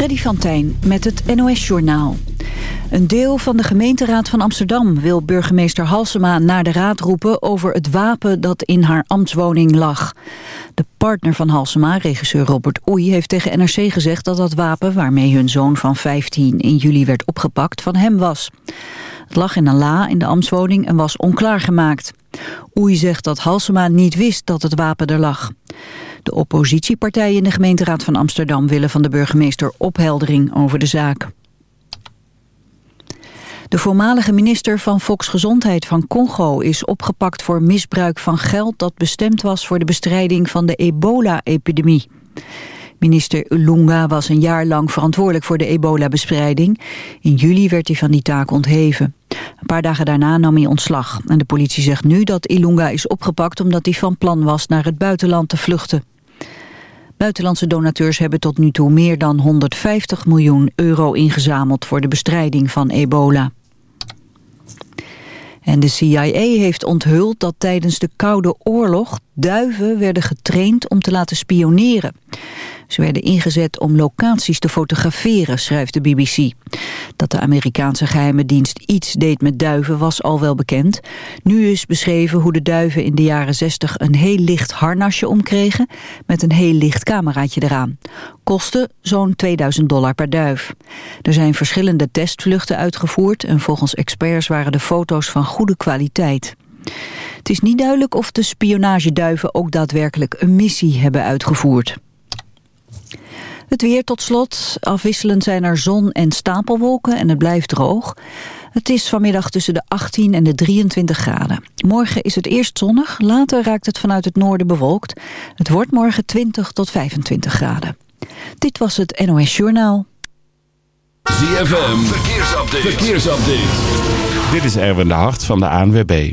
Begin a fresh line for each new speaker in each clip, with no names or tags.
Freddy van Tijn met het NOS-journaal. Een deel van de gemeenteraad van Amsterdam wil burgemeester Halsema naar de raad roepen over het wapen dat in haar ambtswoning lag. De partner van Halsema, regisseur Robert Oei, heeft tegen NRC gezegd dat dat wapen waarmee hun zoon van 15 in juli werd opgepakt van hem was. Het lag in een la in de ambtswoning en was onklaargemaakt. Oei zegt dat Halsema niet wist dat het wapen er lag. De oppositiepartijen in de gemeenteraad van Amsterdam willen van de burgemeester opheldering over de zaak. De voormalige minister van Volksgezondheid van Congo is opgepakt voor misbruik van geld dat bestemd was voor de bestrijding van de ebola-epidemie. Minister Ulunga was een jaar lang verantwoordelijk voor de ebola-bestrijding. In juli werd hij van die taak ontheven. Een paar dagen daarna nam hij ontslag. En de politie zegt nu dat Ilunga is opgepakt omdat hij van plan was naar het buitenland te vluchten. Buitenlandse donateurs hebben tot nu toe meer dan 150 miljoen euro ingezameld voor de bestrijding van ebola. En de CIA heeft onthuld dat tijdens de Koude Oorlog duiven werden getraind om te laten spioneren. Ze werden ingezet om locaties te fotograferen, schrijft de BBC. Dat de Amerikaanse geheime dienst iets deed met duiven was al wel bekend. Nu is beschreven hoe de duiven in de jaren 60 een heel licht harnasje omkregen... met een heel licht cameraatje eraan. Kostte zo'n 2000 dollar per duif. Er zijn verschillende testvluchten uitgevoerd... en volgens experts waren de foto's van goede kwaliteit. Het is niet duidelijk of de spionageduiven ook daadwerkelijk een missie hebben uitgevoerd. Het weer tot slot. Afwisselend zijn er zon en stapelwolken en het blijft droog. Het is vanmiddag tussen de 18 en de 23 graden. Morgen is het eerst zonnig, later raakt het vanuit het noorden bewolkt. Het wordt morgen 20 tot 25 graden. Dit was het NOS Journaal.
ZFM, verkeersupdate. verkeersupdate.
Dit is Erwin de Hart van de ANWB.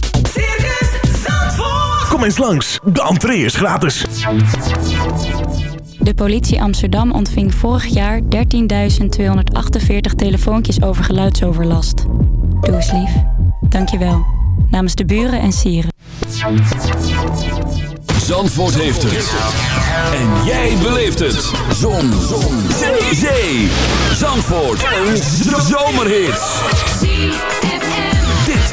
Kom eens langs, de entree is gratis.
De politie Amsterdam ontving vorig jaar 13.248 telefoontjes over geluidsoverlast. Doe eens lief. Dankjewel. Namens de buren en sieren.
Zandvoort heeft het. En jij beleeft het. Zon. Zon. Zee. Zee. Zandvoort. Een zomerhit.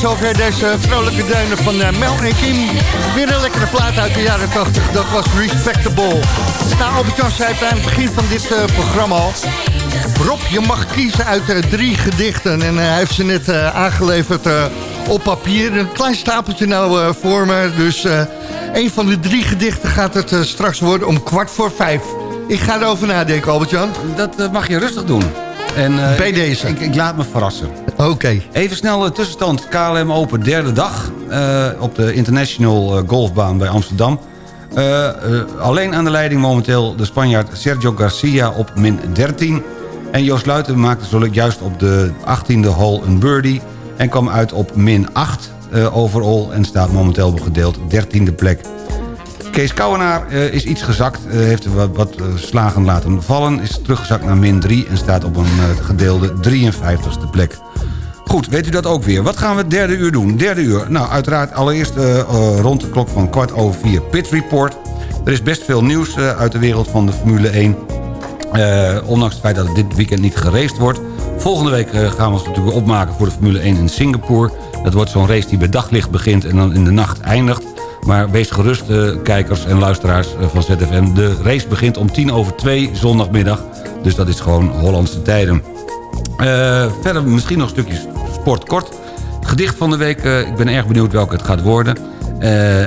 zover deze vrolijke duinen van eh, Mel en Kim. Weer een lekkere plaat uit de jaren 80. Dat was Respectable. Nou, Albert-Jan zei het aan het begin van dit eh, programma al. Rob, je mag kiezen uit eh, drie gedichten. En hij heeft ze net aangeleverd op papier. Een klein stapeltje nou voor me. Dus een van de drie gedichten gaat het straks worden om kwart voor vijf. Ik ga erover nadenken, Albert-Jan.
Dat mag je rustig doen. En,
Bij deze.
Ik, ik, laat me verrassen.
Oké.
Even snel de tussenstand. KLM Open, derde dag. Uh, op de International eh, Golfbaan bij Amsterdam. Alleen aan de leiding momenteel de Spanjaard Sergio Garcia op min 13. En Joost Luiten maakte zojuist op de 18e hole een birdie... en kwam uit op min 8 overall en staat momenteel op gedeeld 13e plek. Kees Kouwenaar is iets gezakt, heeft wat, wat slagen laten vallen... is teruggezakt naar min 3 en staat op een gedeelde 53ste plek. Goed, weet u dat ook weer. Wat gaan we het derde uur doen? Derde uur, nou uiteraard allereerst rond de klok van kwart over vier Pit Report. Er is best veel nieuws uit de wereld van de Formule 1. ondanks het feit dat het dit weekend niet geraced wordt. Volgende week gaan we ons natuurlijk opmaken voor de Formule 1 in Singapore. Dat wordt zo'n race die bij daglicht begint en dan in de nacht eindigt. Maar wees gerust, kijkers en luisteraars van ZFM. De race begint om tien over twee zondagmiddag. Dus dat is gewoon Hollandse tijden. Verder misschien nog stukjes sport kort. Gedicht van de week, ik ben erg benieuwd welke het gaat worden.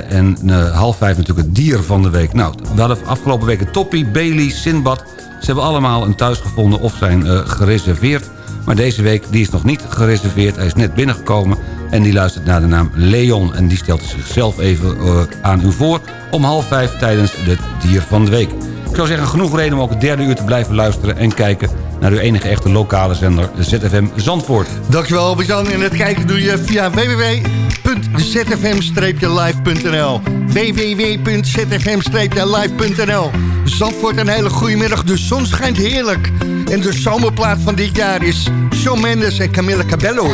en half vijf natuurlijk het dier van de week. Nou, we hadden afgelopen week Toppie, Bailey, Sinbad. Ze hebben allemaal een thuis gevonden of zijn gereserveerd. Maar deze week die is nog niet gereserveerd. Hij is net binnengekomen. En die luistert naar de naam Leon. En die stelt zichzelf even aan u voor om half vijf tijdens het dier van de week. Ik zou zeggen, genoeg reden om ook het derde uur te blijven luisteren... en kijken naar uw enige echte lokale zender, ZFM Zandvoort.
Dankjewel Albert-Jan. En het kijken doe je via www.zfm-live.nl www.zfm-live.nl Zandvoort, een hele goede middag. De zon schijnt heerlijk. En de zomerplaat van dit jaar is Shawn Mendes en Camilla Cabello.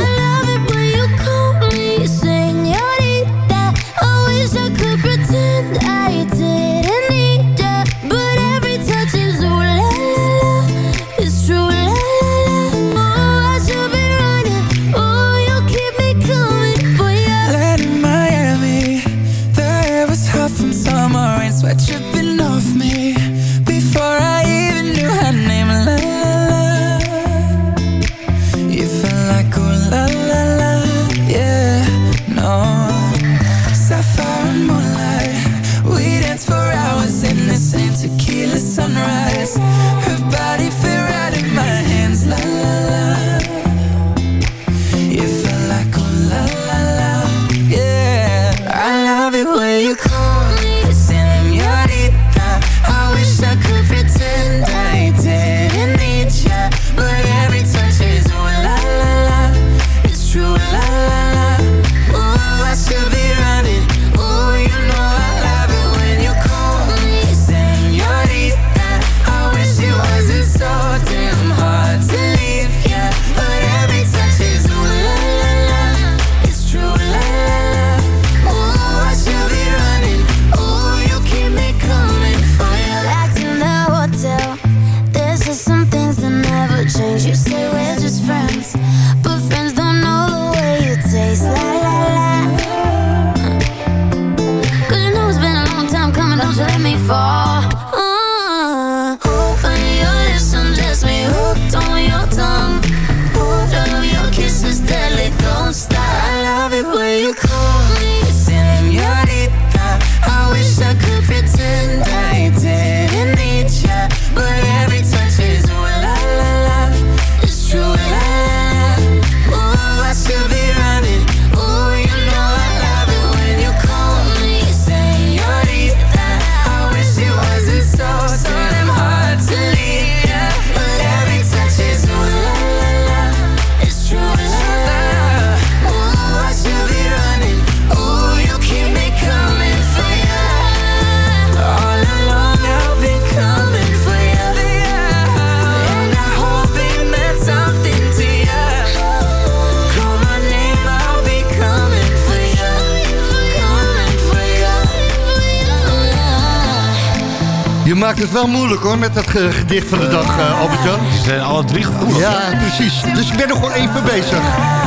Maakt het wel moeilijk hoor, met dat ge- gedicht van de dag, eh Albert-Jan.
Die zijn alle drie gevoelig.
Ja, precies. Dus ik ben nog wel even bezig.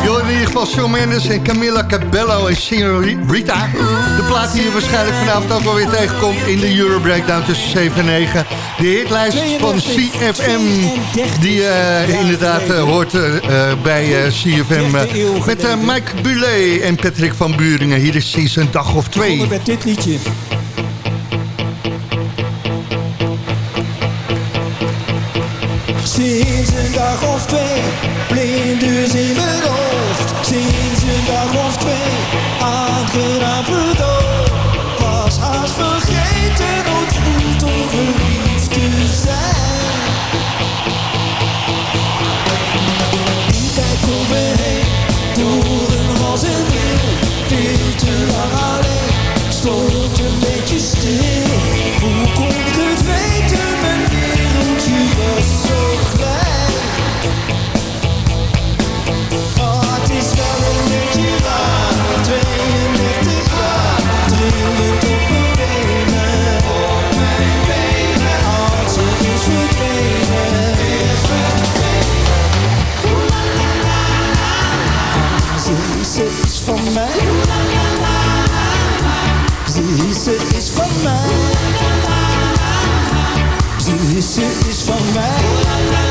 Joh, in ieder geval Shawn Mendes en Camilla Cabello en Rita. De plaat die je waarschijnlijk vanavond ook wel weer tegenkomt in de Euro Breakdown tussen 7 en 9. De hitlijst van CFM, die je inderdaad eh, hoort eh, eh, bij eh, CFM. eh, met eh, Mike Bulet en Patrick van Buringen. Hier is sinds een dag of twee.
met dit liedje. Dag of twee, blinders in mijn hoofd. Sinds een dag of twee, aangenaam verdoofd. Ze is van mij.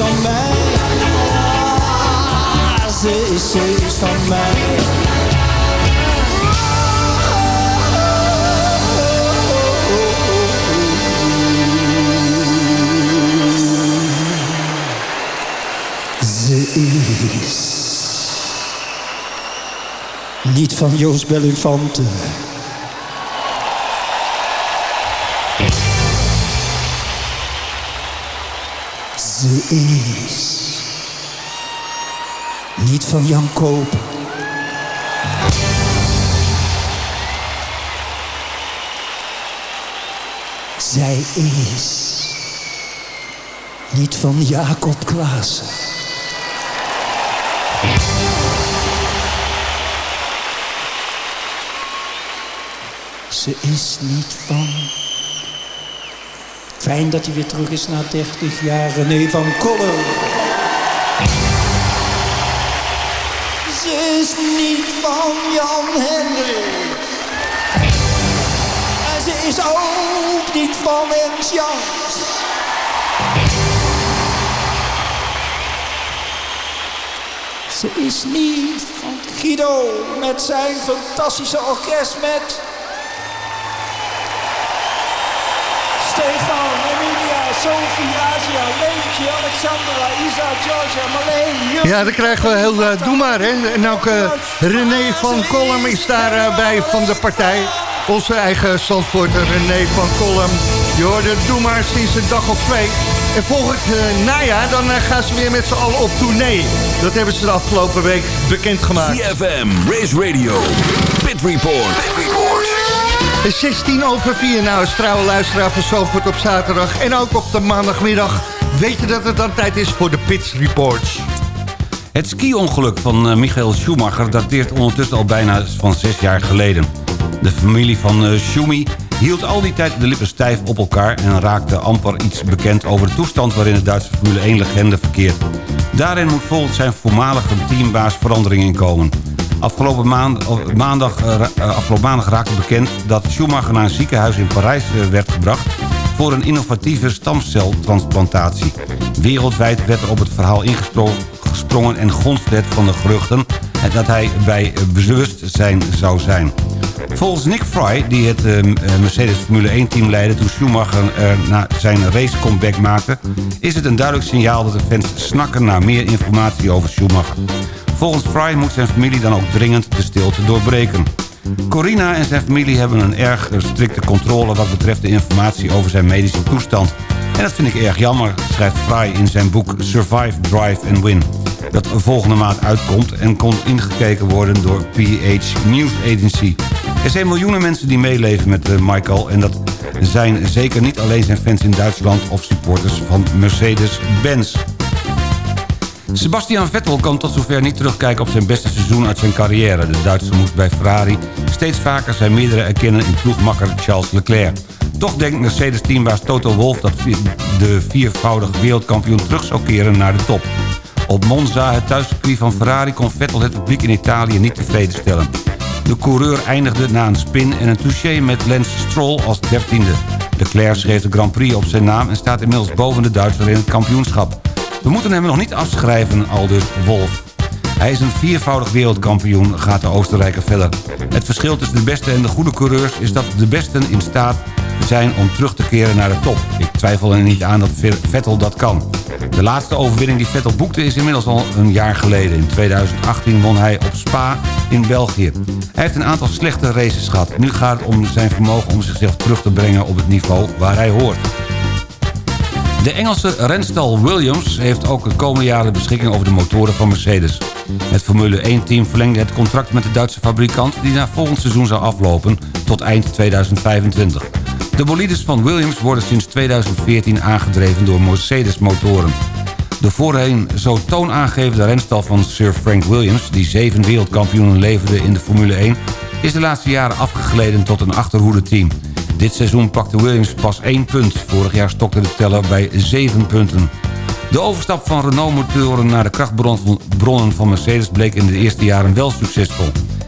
Van mij. Ze is, ze is van mij. Ze is niet van Joost Bellinfante. Ze is niet van Jan Koop. Zij is niet van Jacob Klaassen. Ze is niet van. Fijn dat hij weer terug is na 30 jaar. René van Kollen. Ze is niet van Jan Hendrik. En ze is ook niet van Ernst Jans. Ze is niet van Guido met zijn fantastische orkest met
Sophie, Asia, Leentje, Alexandra, Isa, Georgia, Marleen,
Ja, dan krijgen we heel eh, Doe maar. Hè. En ook eh, René van Kolm is daarbij bij van de partij. Onze eigen Zandvoorter René van Kolm. Je hoorde Doe maar sinds een dag of twee. En volgend eh, najaar dan eh, gaan ze weer met z'n allen op tournee. Dat hebben ze de afgelopen week bekendgemaakt.
CFM, Race Radio, Pit Report. Pit Report.
Het is 16 over 4. Nou, als trouwe luisteraar van Zandvoort op zaterdag. En ook op de maandagmiddag. Weet je dat het dan tijd is voor de Pits Reports.
Het ski-ongeluk van eh, Michael Schumacher dateert ondertussen al bijna van zes jaar geleden. De familie van eh, Schumi hield al die tijd de lippen stijf op elkaar... en raakte amper iets bekend over de toestand waarin de Duitse Formule 1-legende verkeert. Daarin moet volgens zijn voormalige teambaas verandering in komen. Afgelopen, maand, maandag, eh, eh, afgelopen maandag raakte bekend dat Schumacher naar een ziekenhuis in Parijs eh, werd gebracht... voor een innovatieve stamceltransplantatie. Wereldwijd werd er op het verhaal ingesprongen en gonste het van de geruchten... en dat hij bij bewustzijn zou zijn. Volgens Nick Fry, die het Mercedes Formule 1-team leidde... toen Schumacher er zijn race comeback maakte... is het een duidelijk signaal dat de fans snakken naar meer informatie over Schumacher. Volgens Fry moet zijn familie dan ook dringend de stilte doorbreken. Corina en zijn familie hebben een erg strikte controle... wat betreft de informatie over zijn medische toestand. En dat vind ik erg jammer, schrijft Fry in zijn boek Survive, Drive and Win. Dat volgende maand uitkomt en kon ingekeken worden door PH News Agency. Er zijn miljoenen mensen die meeleven met eh, Michael... en dat zijn zeker niet alleen zijn fans in Duitsland... of supporters van Mercedes-Benz. Sebastian Vettel kan tot zover niet terugkijken op zijn beste seizoen uit zijn carrière. De Duitser moest bij Ferrari steeds vaker zijn meerdere erkennen in ploegmakker Charles Leclerc. Toch denkt Mercedes-teambaas Toto Wolff dat de viervoudig wereldkampioen terug zou keren naar de top. Op Monza, het thuiscircuit van Ferrari, kon Vettel het publiek in Italië niet tevreden stellen. De coureur eindigde na een spin en een touché met Lance Stroll als dertiende. Leclerc schreef de Grand Prix op zijn naam en staat inmiddels boven de Duitser in het kampioenschap. We moeten hem nog niet afschrijven, aldus Wolf. Hij is een viervoudig wereldkampioen, gaat de Oostenrijker verder. Het verschil tussen de beste en de goede coureurs... is dat de besten in staat zijn om terug te keren naar de top. Ik twijfel er niet aan dat Vettel dat kan. De laatste overwinning die Vettel boekte is inmiddels al een jaar geleden. In 2018 won hij op Spa in België. Hij heeft een aantal slechte races gehad. Nu gaat het om zijn vermogen om zichzelf terug te brengen op het niveau waar hij hoort. De Engelse renstal Williams heeft ook de komende jaren beschikking over de motoren van Mercedes. Het Formule 1-team verlengde het contract met de Duitse fabrikant... die na volgend seizoen zou aflopen tot eind 2025. De bolides van Williams worden sinds 2014 aangedreven door Mercedes-motoren. De voorheen zo toonaangevende renstal van Sir Frank Williams... die zeven wereldkampioenen leverde in de Formule 1... is de laatste jaren afgegleden tot een achterhoede-team. Dit seizoen pakte Williams pas één punt. Vorig jaar stokte de teller bij zeven punten. De overstap van Renault-motoren naar de krachtbronnen van Mercedes... bleek in de eerste jaren wel succesvol.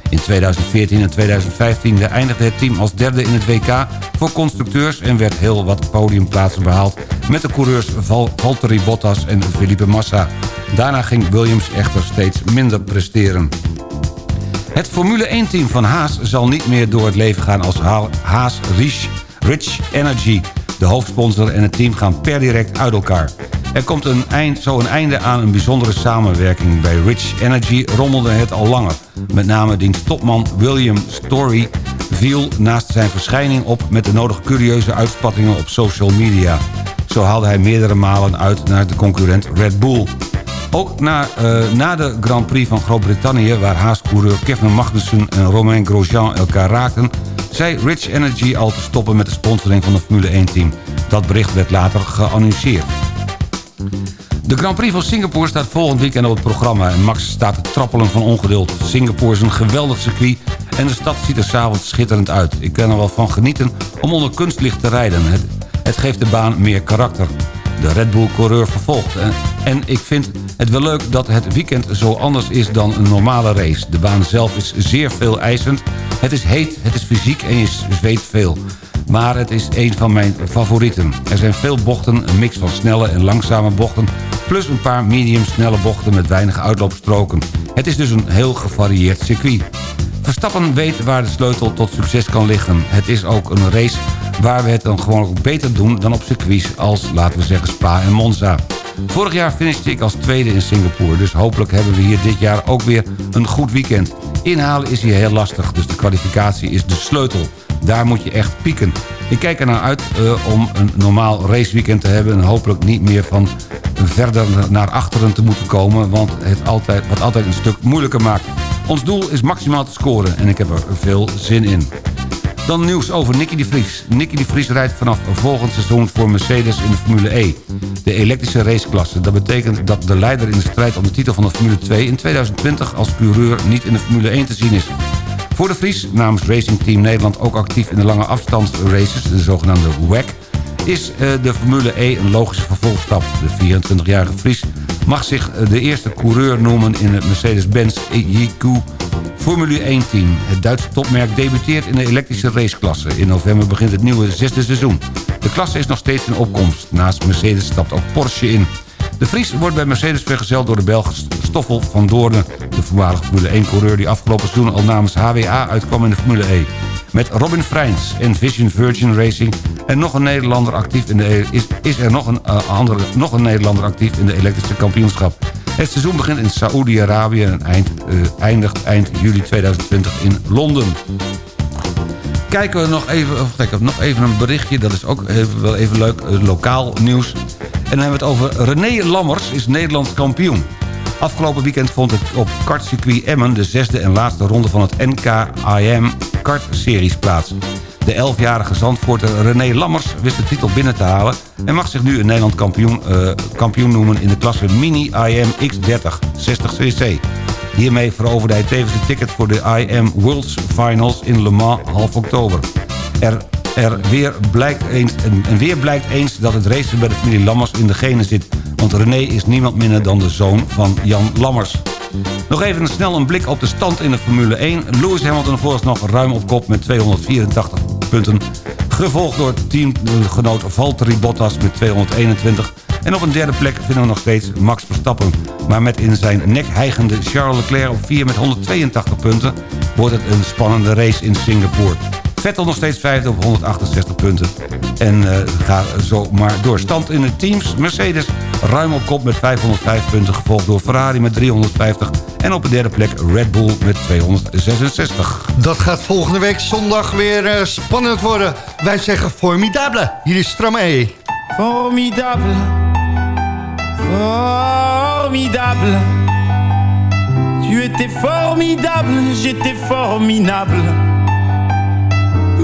In 2014 en 2015 eindigde het team als derde in het WK voor constructeurs... en werd heel wat podiumplaatsen behaald met de coureurs Val Valtteri Bottas en Felipe Massa. Daarna ging Williams echter steeds minder presteren. Het Formule 1-team van Haas zal niet meer door het leven gaan als Ha- Haas Rich, Rich Energy. De hoofdsponsor en het team gaan per direct uit elkaar. Er komt een zo een einde aan een bijzondere samenwerking. Bij Rich Energy rommelde het al langer. Met name diens topman William Story viel naast zijn verschijning op... met de nodige curieuze uitspattingen op social media. Zo haalde hij meerdere malen uit naar de concurrent Red Bull. Ook na, eh, na de Grand Prix van Groot-Brittannië... waar Haas-coureur Kevin Magnussen en Romain Grosjean elkaar raakten... zei Rich Energy al te stoppen met de sponsoring van het Formule 1-team. Dat bericht werd later geannonceerd. De Grand Prix van Singapore staat volgend weekend op het programma... en Max staat te trappelen van ongeduld. Singapore is een geweldig circuit en de stad ziet er s'avonds schitterend uit. Ik kan er wel van genieten om onder kunstlicht te rijden. Het, geeft de baan meer karakter. De Red Bull-coureur vervolgt. En, en ik vind het wel leuk dat het weekend zo anders is dan een normale race. De baan zelf is zeer veel eisend. Het is heet, het is fysiek en je zweet veel. Maar het is een van mijn favorieten. Er zijn veel bochten, een mix van snelle en langzame bochten... plus een paar medium snelle bochten met weinig uitloopstroken. Het is dus een heel gevarieerd circuit. Verstappen weet waar de sleutel tot succes kan liggen. Het is ook een race waar we het dan gewoon beter doen dan op circuits als, laten we zeggen, Spa en Monza. Vorig jaar finishte ik als tweede in Singapore, dus hopelijk hebben we hier dit jaar ook weer een goed weekend. Inhalen is hier heel lastig, dus de kwalificatie is de sleutel. Daar moet je echt pieken. Ik kijk er naar uit eh, om een normaal raceweekend te hebben... en hopelijk niet meer van verder naar achteren te moeten komen... want het altijd, wat altijd een stuk moeilijker maakt. Ons doel is maximaal te scoren en ik heb er veel zin in. Dan nieuws over Nicky de Vries. Nicky de Vries rijdt vanaf volgend seizoen voor Mercedes in de Formule E. De elektrische raceklasse. Dat betekent dat de leider in de strijd om de titel van de Formule 2... in 2020 als coureur niet in de Formule 1 te zien is. Voor de Vries, namens Racing Team Nederland ook actief in de lange afstandsraces... de zogenaamde WEC, is eh, de Formule E een logische vervolgstap. De 24-jarige Vries mag zich eh, de eerste coureur noemen in het Mercedes-Benz EQ Formule 1-team. Het Duitse topmerk debuteert in de elektrische raceklasse. In november begint het nieuwe zesde seizoen. De klasse is nog steeds in opkomst. Naast Mercedes stapt ook Porsche in. De Vries wordt bij Mercedes vergezeld door de Belg Stoffel van Doornen... de voormalige Formule 1-coureur die afgelopen seizoen al namens HWA uitkwam in de Formule E. Met Robin Freins en Vision Virgin Racing en nog een Nederlander actief in de, is, is er nog een, uh, andere, nog een Nederlander actief in de elektrische kampioenschap. Het seizoen begint in Saoedi-Arabië en eind, uh, eindigt eind juli 2020 in Londen. Kijken we nog even, of kijk, nog even een berichtje, dat is ook wel even leuk, uh, lokaal nieuws. En dan hebben we het over René Lammers is Nederlands kampioen. Afgelopen weekend vond het op kartcircuit Emmen... de zesde en laatste ronde van het NKIM kartseries plaats. De 11-jarige Zandvoorter René Lammers wist de titel binnen te halen... en mag zich nu een Nederland kampioen, uh, kampioen noemen in de klasse Mini IM X30 60cc. Hiermee veroverde hij tevens de ticket voor de IM Worlds Finals in Le Mans half oktober. Er, er weer blijkt eens, en weer blijkt eens dat het racen bij de familie Lammers in de genen zit... want René is niemand minder dan de zoon van Jan Lammers. Nog even snel een blik op de stand in de Formule 1. Lewis Hamilton vooralsnog ruim op kop met 284 punten. Gevolgd door teamgenoot Valtteri Bottas met 221. En op een derde plek vinden we nog steeds Max Verstappen. Maar met in zijn nek hijgende Charles Leclerc op 4 met 182 punten... wordt het een spannende race in Singapore. Vettel nog steeds vijfde op 168 punten. En uh, ga zo maar door. Stand in de teams. Mercedes ruim op kop met 505 punten. Gevolgd door Ferrari met 350. En op de derde plek Red Bull met 266.
Dat gaat volgende week zondag weer uh, spannend worden. Wij zeggen formidable. Hier is Stramé.
Formidable. Formidable. Tu étais formidable, j'étais formidable.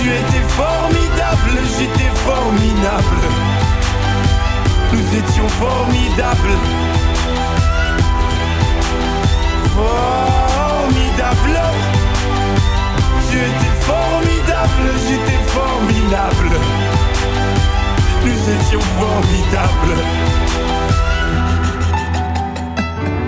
Tu étais formidable, j'étais formidable. Nous étions formidables. Formidable. Tu étais formidable, j'étais formidable. Nous étions formidables.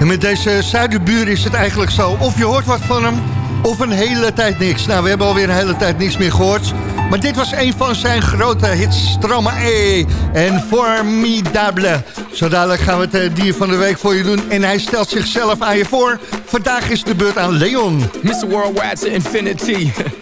En met deze zuiderbuur is het eigenlijk zo. Of je hoort wat van hem, of een hele tijd niks. Nou, we hebben alweer een hele tijd niks meer gehoord. Maar dit was een van zijn grote hits. Stromae en Formidable. Zo dadelijk gaan we het eh, dier van de week voor je doen. En hij stelt zichzelf aan je voor. Vandaag is de beurt aan Leon.
Mr. Worldwide to infinity.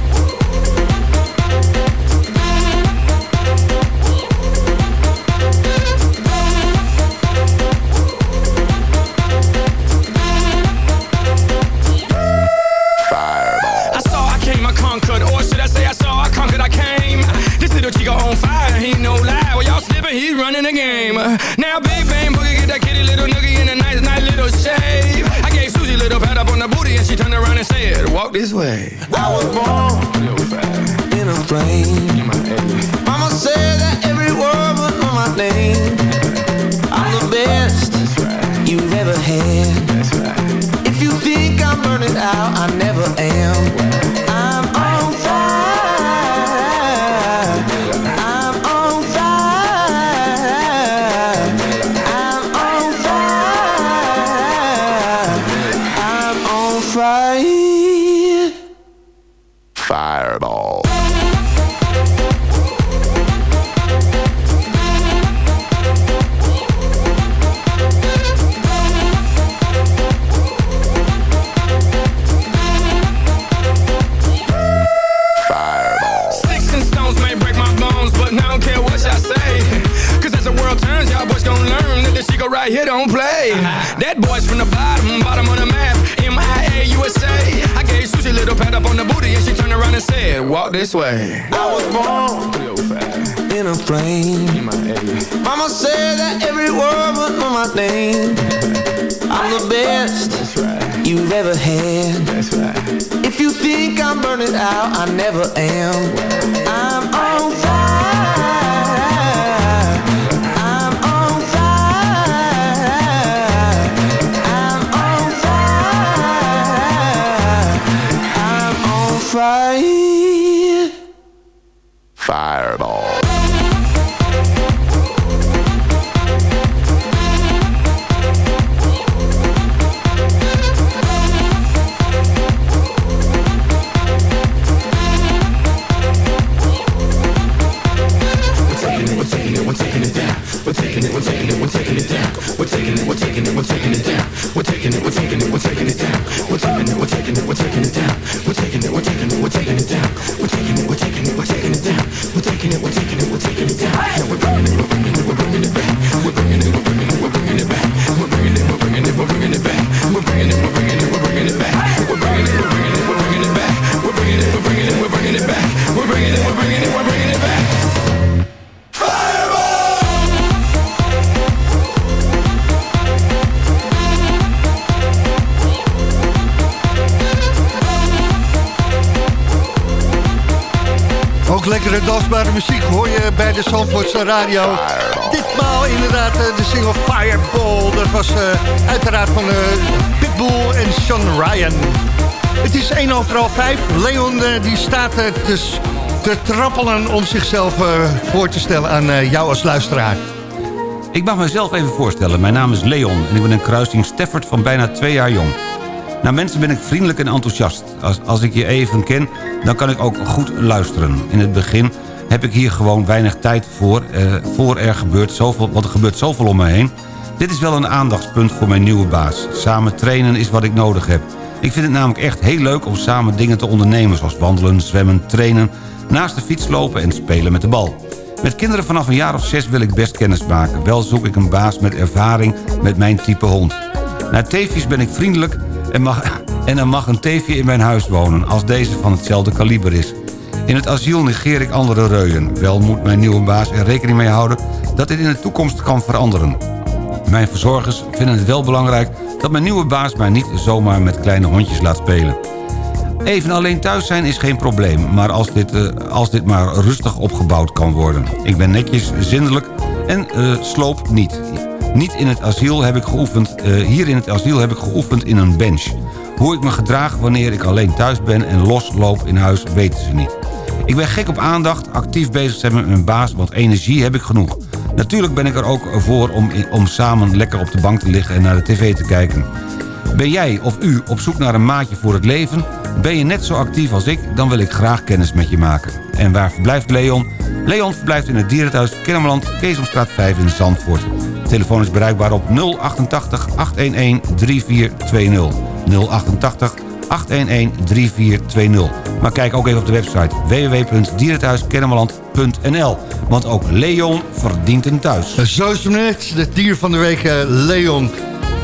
Radio. Ditmaal inderdaad eh, de single Fireball. Dat was eh, uiteraard van eh, Pitbull en Sean Ryan. Het is 1 over half 5. Leon die staat eh, te, trappelen om zichzelf voor te stellen aan jou als luisteraar.
Ik mag mezelf even voorstellen. Mijn naam is Leon en ik ben een kruising Stafford van bijna twee jaar jong. Naar mensen ben ik vriendelijk en enthousiast. Als, als ik je even ken, dan kan ik ook goed luisteren. In het begin heb ik hier gewoon weinig tijd voor, voor er gebeurt zoveel, er gebeurt zoveel om me heen. Dit is wel een aandachtspunt voor mijn nieuwe baas. Samen trainen is wat ik nodig heb. Ik vind het namelijk echt heel leuk om samen dingen te ondernemen... zoals wandelen, zwemmen, trainen, naast de fiets lopen en spelen met de bal. Met kinderen vanaf een jaar of zes wil ik best kennis maken. Wel zoek ik een baas met ervaring met mijn type hond. Naar teefjes ben ik vriendelijk en, mag, en er mag een teefje in mijn huis wonen... als deze van hetzelfde kaliber is. In het asiel negeer ik andere reuien. Wel moet mijn nieuwe baas er rekening mee houden... dat dit in de toekomst kan veranderen. Mijn verzorgers vinden het wel belangrijk... dat mijn nieuwe baas mij niet zomaar met kleine hondjes laat spelen. Even alleen thuis zijn is geen probleem, maar als dit, eh, als dit maar rustig opgebouwd kan worden. Ik ben netjes, zindelijk en eh, sloop niet. Niet in het asiel heb ik geoefend, eh, hier in het asiel heb ik geoefend in een bench. Hoe ik me gedraag wanneer ik alleen thuis ben en losloop in huis weten ze niet. Ik ben gek op aandacht, actief bezig zijn met mijn baas, want energie heb ik genoeg. Natuurlijk ben ik er ook voor om, om samen lekker op de bank te liggen en naar de tv te kijken. Ben jij of u op zoek naar een maatje voor het leven? Ben je net zo actief als ik? Dan wil ik graag kennis met je maken. En waar verblijft Leon? Leon verblijft in het dierenthuis Kennemerland, Keesomstraat 5 in Zandvoort. Telefoon is bereikbaar op 088 811 3420. 088 811 3420. Maar kijk ook even op de website www.dierenthuiskennemerland.nl. Want ook Leon verdient een thuis.
Zo is het net, het dier van de week, eh, Leon.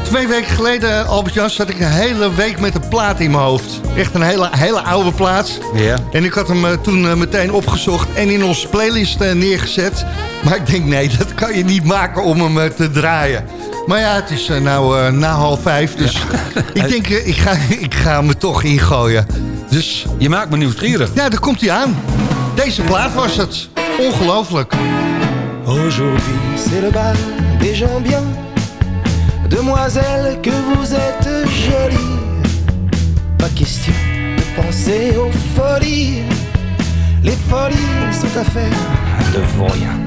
Twee weken geleden, Albert-Jan, zat ik een hele week met een plaat in mijn hoofd. Echt een hele, hele oude plaat.
Ja.
En ik had hem eh, toen eh, meteen opgezocht en in onze playlist eh, neergezet. Maar ik denk, nee, dat kan je niet maken om hem eh, te draaien. Maar ja, het is eh, nou eh, na half vijf, dus ik denk, eh, ik, ga, ik ga er toch ingooien. Dus...
Je maakt me nieuwsgierig.
Ja, daar komt hij aan. Deze plaat was het. Ongelooflijk.
Aujourd'hui, c'est le bal des gens bien. Demoiselle, que vous êtes jolie. Pas question de penser aux folies. Les folies sont affaires de vaurien.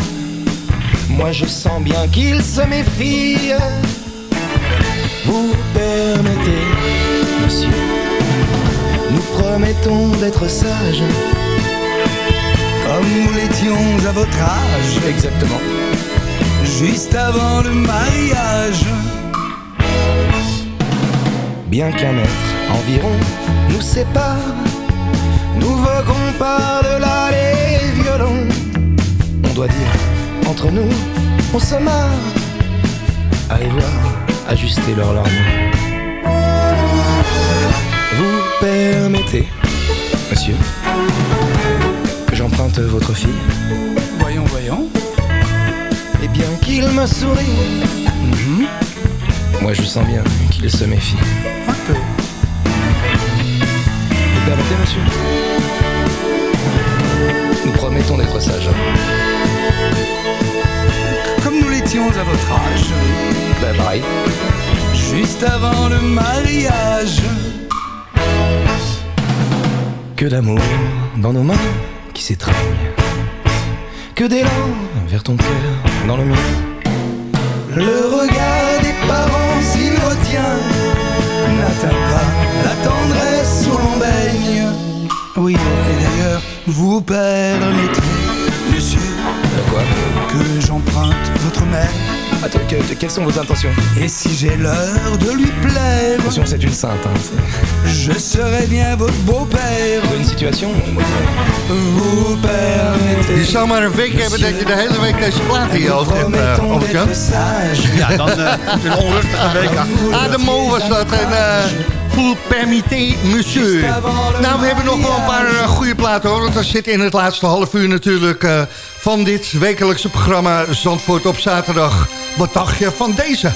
moi je sens bien qu'il se méfie. Vous permettez, monsieur, nous promettons d'être sages.
comme nous l'étions à votre âge,
Exactement.
juste avant le mariage.
Bien qu'un mètre environ nous sépare, nous voguons par-delà les violons. On doit dire, entre nous, on se marre. Allez voir, ajuster leur lorgnon. Vous permettez, monsieur, que j'emprunte votre fille
Voyons, voyons.
Et bien qu'il me sourie,
Mhm.
moi je sens bien qu'il se méfie.
Un peu.
Vous permettez, monsieur? Nous promettons d'être sages.
Nous l'étions à votre âge,
Ben pareil.
juste avant le mariage.
Que d'amour dans nos mains qui s'étreignent. Que d'élan vers ton cœur dans le mien.
Le regard des parents s'il retient n'atteint pas la tendresse où l'on baigne. Oui, et d'ailleurs, vous
De quoi
que j'emprunte votre mère.
Attends, que- quelles sont vos intentions?
Et si j'ai l'heure de lui plaire,
Attention, c'est une sainte. Hein.
je serai bien votre beau-père.
Une situation
Vous permettez.
Je zou maar een week hebben dat je de hele week deze plaat hebt,
sage.
Ja, dan eh, een onrustige week.
Ademo was dat en Vous permettez, monsieur. Nou, we hebben nog wel een paar eh, goede platen hoor. Want dat zit in het laatste half uur natuurlijk eh, van dit wekelijkse programma Zandvoort op zaterdag. Wat dacht je van deze?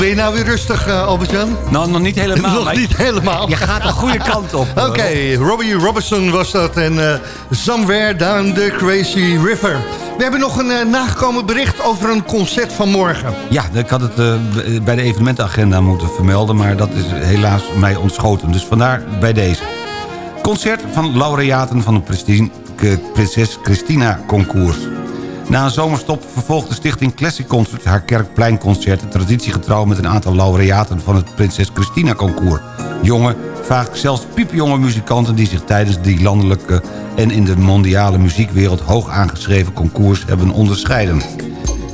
ben je nou weer rustig, uh,
Nou, nog niet helemaal.
nog niet helemaal.
Je gaat de goede kant op.
Oké, Robbie Robertson was dat. En uh, Somewhere Down the Crazy River. We hebben nog een uh, nagekomen bericht over een concert van morgen.
Ja, ik had het bij de evenementagenda moeten vermelden... maar dat is helaas mij ontschoten. Dus vandaar bij deze. Concert van laureaten van de Prinses Christina Concours. Na een zomerstop vervolgt de stichting Classic Concert haar kerkpleinconcerten... traditiegetrouw met een aantal laureaten van het Prinses Christina Concours. Jonge, vaak zelfs piepjonge muzikanten die zich tijdens die landelijke... en in de mondiale muziekwereld hoog aangeschreven concours hebben onderscheiden.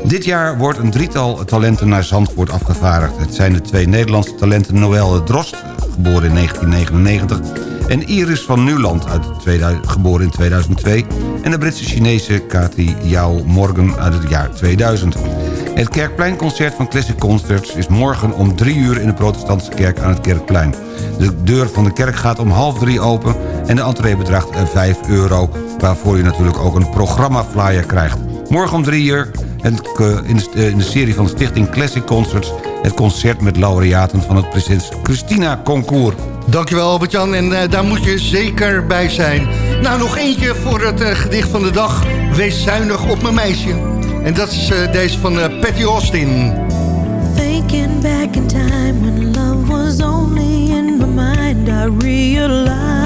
Dit jaar wordt een drietal talenten naar Zandvoort afgevaardigd. Het zijn de twee Nederlandse talenten Noël Drost, geboren in 1999... en Iris van Nuland, uit 2000, geboren in 2002 en de Britse Chinese Cathy Yao Morgan uit het jaar 2000. Het Kerkpleinconcert van Classic Concerts is morgen om 3 uur in de protestantse kerk aan het Kerkplein. De deur van de kerk gaat om half drie open en de entree bedraagt eh, 5 euro... waarvoor je natuurlijk ook een programmaflyer krijgt. Morgen om 3 uur eh, eh, in de serie van de stichting Classic Concerts... het concert met laureaten van het Prinses Christina Concours.
Dankjewel Albert-Jan en eh, daar moet je zeker bij zijn. Nou, nog eentje voor het eh, gedicht van de dag. Wees zuinig op mijn meisje. En dat is eh, deze van eh, Patty Austin.
Thinking back in time when love was only in my mind, I realized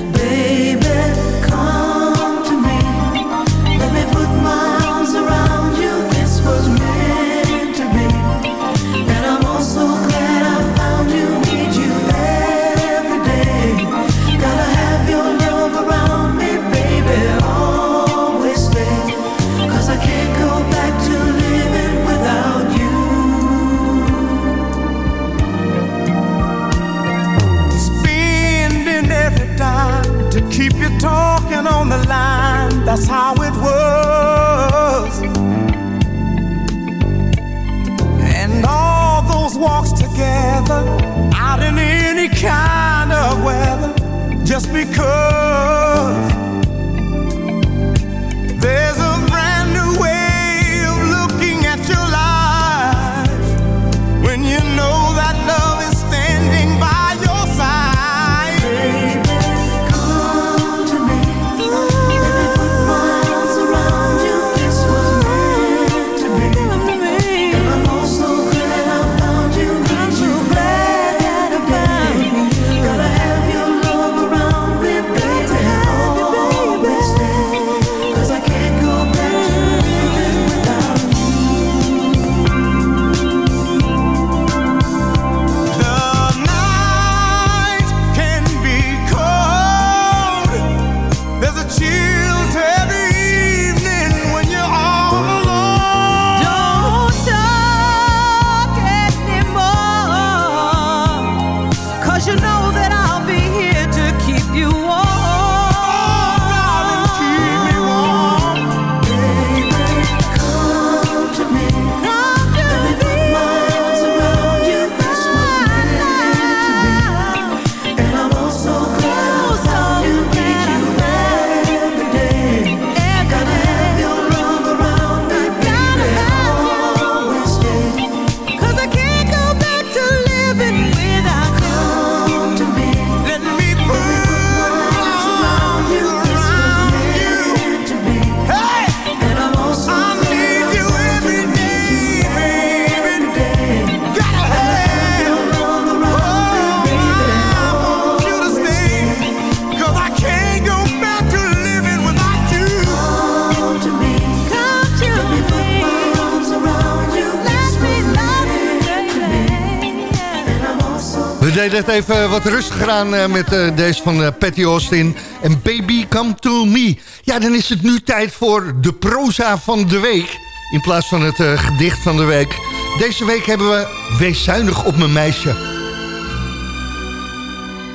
Het even wat rustiger aan eh, met eh, deze van eh, Patty Austin. En Baby Come To Me. Ja, dan is het nu tijd voor de proza van de week. In plaats van het gedicht van de week. Deze week hebben we Wees zuinig op mijn meisje.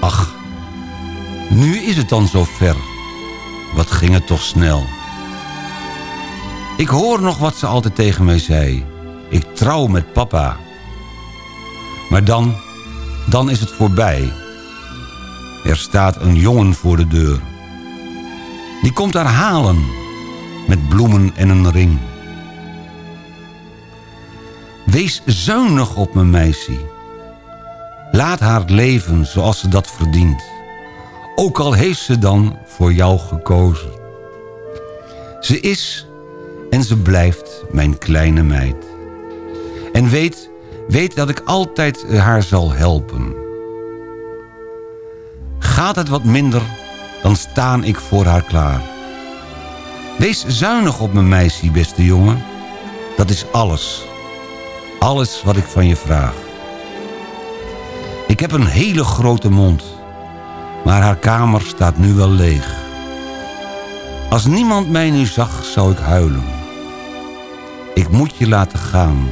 Ach, nu is het dan zo ver. Wat ging het toch snel. Ik hoor nog wat ze altijd tegen mij zei. Ik trouw met papa. Maar dan, dan is het voorbij. Er staat een jongen voor de deur. Die komt haar halen. Met bloemen en een ring. Wees zuinig op mijn meisje. Laat haar leven zoals ze dat verdient. Ook al heeft ze dan voor jou gekozen. Ze is en ze blijft mijn kleine meid. En weet, weet dat ik altijd haar zal helpen. Gaat het wat minder, dan staan ik voor haar klaar. Wees zuinig op mijn meisje, beste jongen. Dat is alles. alles wat ik van je vraag. Ik heb een hele grote mond, maar haar kamer staat nu wel leeg. Als niemand mij nu zag, zou ik huilen. Ik moet je laten gaan.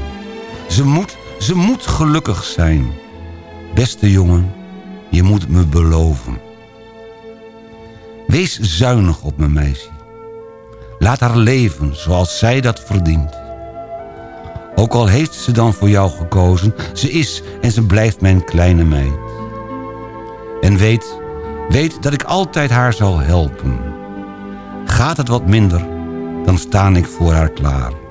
Ze moet, ze moet gelukkig zijn. Beste jongen, je moet me beloven. Wees zuinig op mijn meisje. Laat haar leven zoals zij dat verdient. Ook al heeft ze dan voor jou gekozen, ze is en ze blijft mijn kleine meid. En weet, weet dat ik altijd haar zal helpen. Gaat het wat minder, dan sta ik voor haar klaar.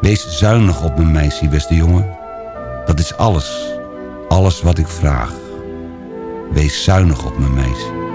Wees zuinig op mijn meisje, beste jongen. Dat is alles, alles wat ik vraag. Wees zuinig op mijn meisje.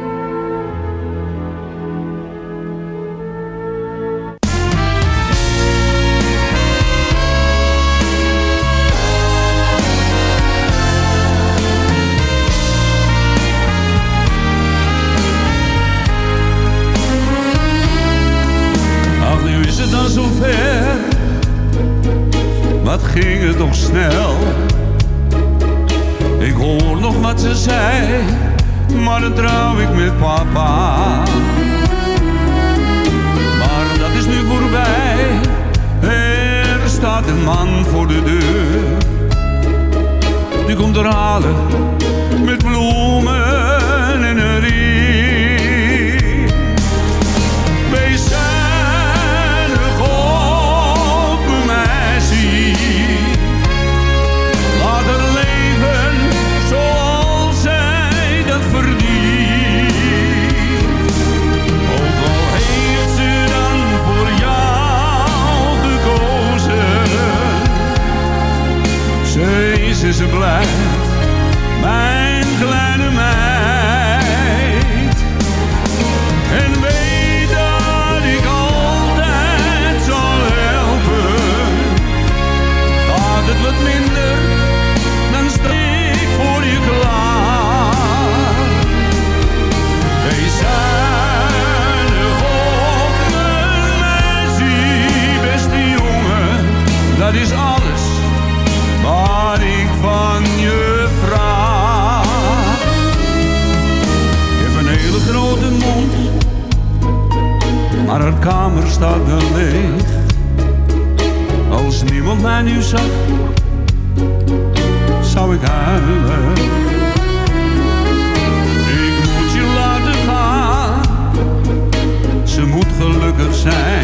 Ze mijn kleine meid. En weet dat ik altijd zal helpen. Gaat het wat minder, dan sta voor je klaar. Wees zuinig op mijn beste jongen. Dat is kamer staat wel leeg. Als niemand mij nu zag, zou ik huilen. Ik moet je laten gaan, ze moet gelukkig zijn.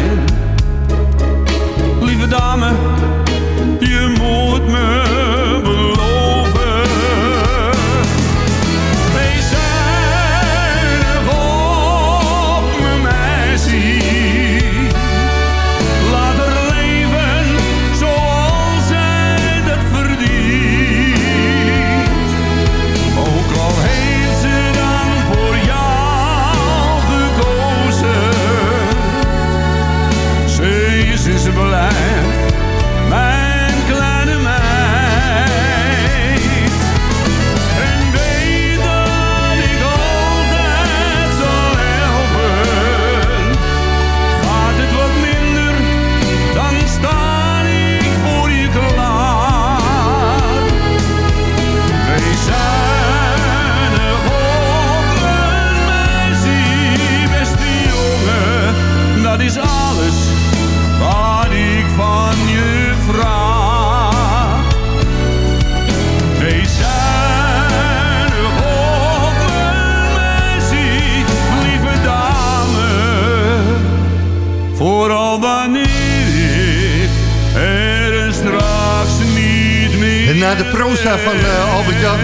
Proza van eh, Albert Jan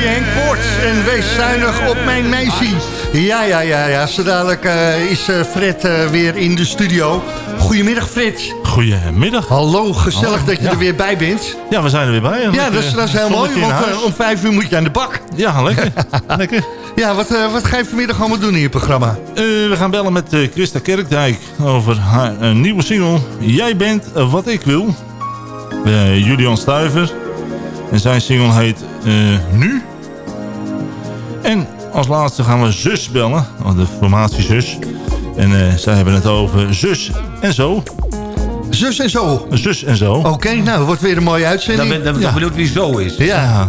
je Henk Poorts en wees zuinig op mijn meisje. Ja, ja, ja, ja. Zo dadelijk eh, is eh, Fred weer in de studio. Goedemiddag Fred.
Goedemiddag.
Hallo, gezellig dat je
ja.
er weer bij bent.
Ja, we zijn er weer bij.
Ja, dat is, dat is heel mooi, want om vijf uur moet je aan de bak.
Ja, lekker. lekker.
Ja, wat, wat ga je vanmiddag allemaal doen in je programma?
We gaan bellen met Christa Kerkdijk over haar nieuwe single Jij bent wat ik wil. Julian Stuiver. En zijn single heet eh, Nu. En als laatste gaan we zus bellen. oh, De formatie zus. En eh, zij hebben het over zus en zo.
Zus en zo.
Zus en zo.
Oké, nou, wordt weer een mooie uitzending.
Dan ben dan
Ja.
benieuwd wie zo is.
Ja.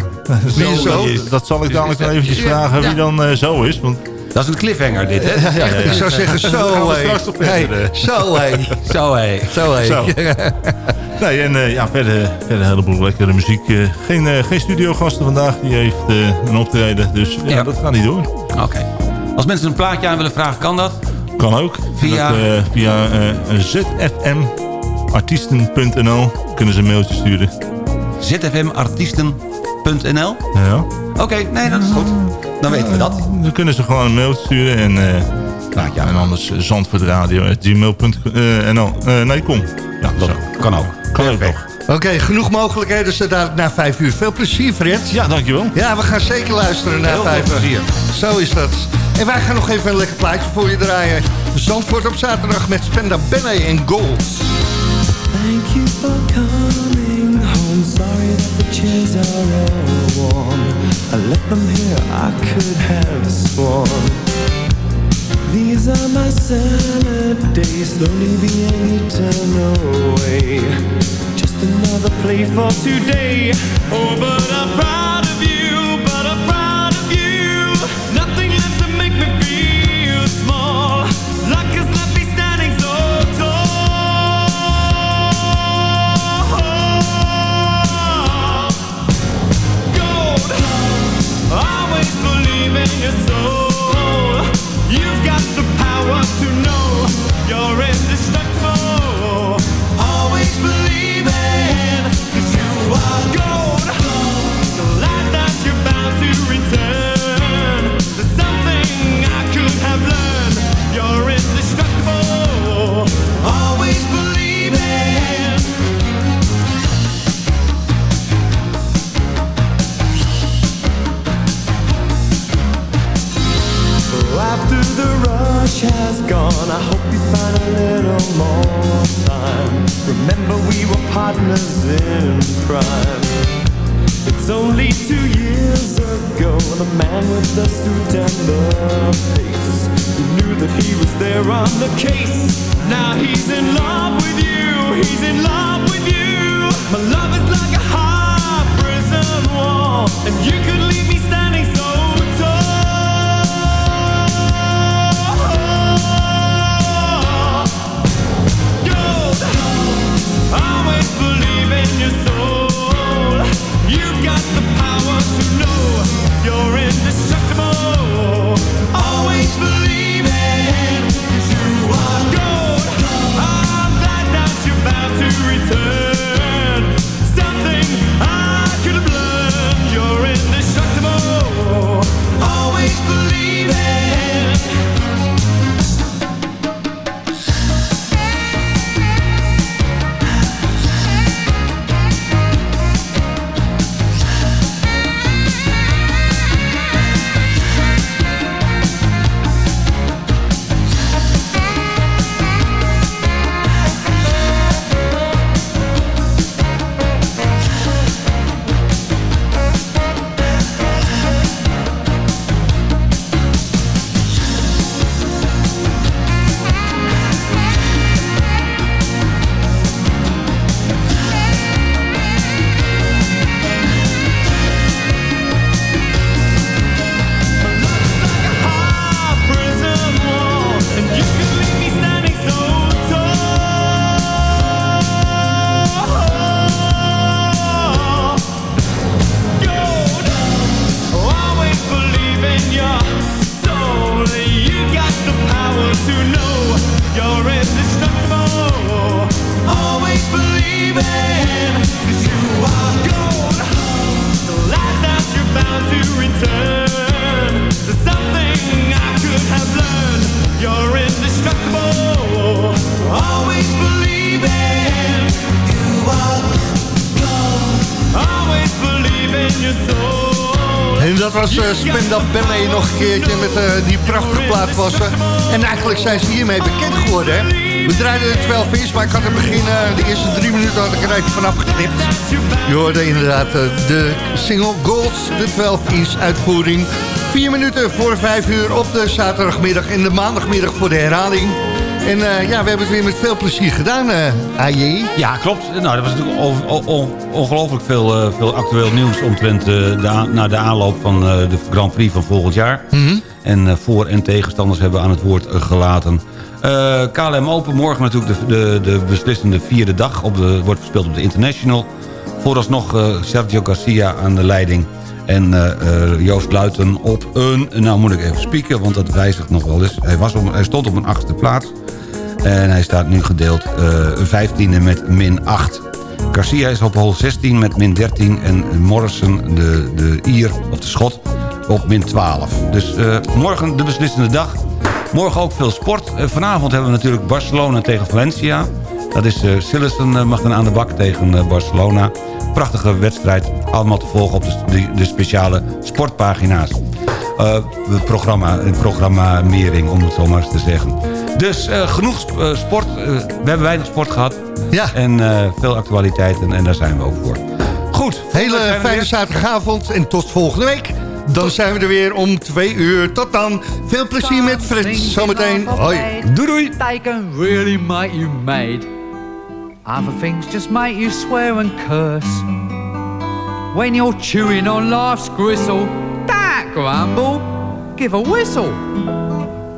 Wie is zo?
Dat zal ik dadelijk wel eventjes
Ja.
vragen wie
Ja.
dan eh, zo is. Want
Dat is een cliffhanger dit, hè?
Ja, ja, ja.
Ik zou zeggen, zo hé. Hey. Zo hé.
Zo, hé.
Zo hé.
Nee, en eh, ja, verder, verder een heleboel lekkere muziek. Eh, geen, eh, geen studiogasten vandaag, die heeft een optreden. Dus ja,
Ja.
dat gaat niet door.
Oké. Als mensen een plaatje aan willen vragen, kan dat?
Kan ook.
Via?
Dat, via zfmartiesten.nl kunnen ze een mailtje sturen.
zfmartiesten.nl
Ja.
Oké, nee, dat is goed. Dan weten we dat.
Dan kunnen ze gewoon een mailtje sturen. En, plaatje aan. en anders uh, zandvoortradio.gmail.nl uh, Nee, kom. Ja,
dat
zo.
kan ook.
Kan ook nog.
Oké, genoeg mogelijkheden zo dadelijk na vijf uur. Veel plezier, Fred.
Ja, dankjewel.
Ja, we gaan zeker luisteren naar vijf uur.
plezier.
Zo is dat. En wij gaan nog even een lekker plaatje voor je draaien. Zandvoort op zaterdag met Spenda Benne en Gold.
Thank you for coming home. Sorry that the chairs are all warm. I left them here, I could have sworn. These are my salad days, slowly being eaten away. Just another play for today. Oh, but I'm proud of you, but I'm proud of you. Nothing left to make me feel small. Luck has left me standing so tall. Gold, always believe in your soul. Always believe partners in crime. It's only two years ago, the man with the suit and the face. You knew that he was there on the case. Now he's in love with you, he's in love with you. My love is like a high prison wall, and you could leave me standing so
dat was uh, Spenda Ballet nog een keertje met uh, die prachtige plaat was ze. En eigenlijk zijn ze hiermee bekend geworden. Hè? We draaiden de 12 inch, maar ik had het begin, uh, de eerste drie minuten had ik er even vanaf geknipt. Je hoorde inderdaad de single Gold, de 12 inch uitvoering. Vier minuten voor vijf uur op de zaterdagmiddag en de maandagmiddag voor de herhaling. En eh, ja, we hebben het weer met veel plezier gedaan, eh AJ.
Ja, klopt. Nou, er was natuurlijk ongelooflijk veel, eh, veel actueel nieuws... omtrent de, naar de aanloop van de Grand Prix van volgend jaar. En eh, voor- en tegenstanders hebben aan het woord gelaten. KLM Open, morgen natuurlijk de, de, de beslissende vierde dag. Op de, wordt gespeeld op de International. Vooralsnog Sergio Garcia aan de leiding. En Joost Luiten op een... Nou moet ik even spieken, want dat wijzigt nog wel eens. Hij, was op, hij stond op een achtste plaats. En hij staat nu gedeeld eh 15e met min 8. Garcia is op hol 16 met min 13. En Morrison, de, de Ier, of de Schot, op min 12. Dus eh, morgen de beslissende dag. Morgen ook veel sport. Eh, vanavond hebben we natuurlijk Barcelona tegen Valencia. Dat is uh, eh, mag dan aan de bak tegen eh, Barcelona. Prachtige wedstrijd. Allemaal te volgen op de, de, speciale sportpagina's. Eh, programma, programmering, om het zo maar eens te zeggen. Dus eh, genoeg sp- eh, sport. Eh, we hebben weinig sport gehad.
Ja.
En eh, veel actualiteiten. En daar zijn we ook voor. Goed.
Hele fijne
weer.
zaterdagavond en tot volgende week. Dan zijn we er weer om twee uur. Tot dan. Veel plezier met Frits. Zometeen. Hoi.
Doei doei.
They can really make you mad. Other things just make you swear and curse. When you're chewing on life's gristle, don't grumble, give a whistle.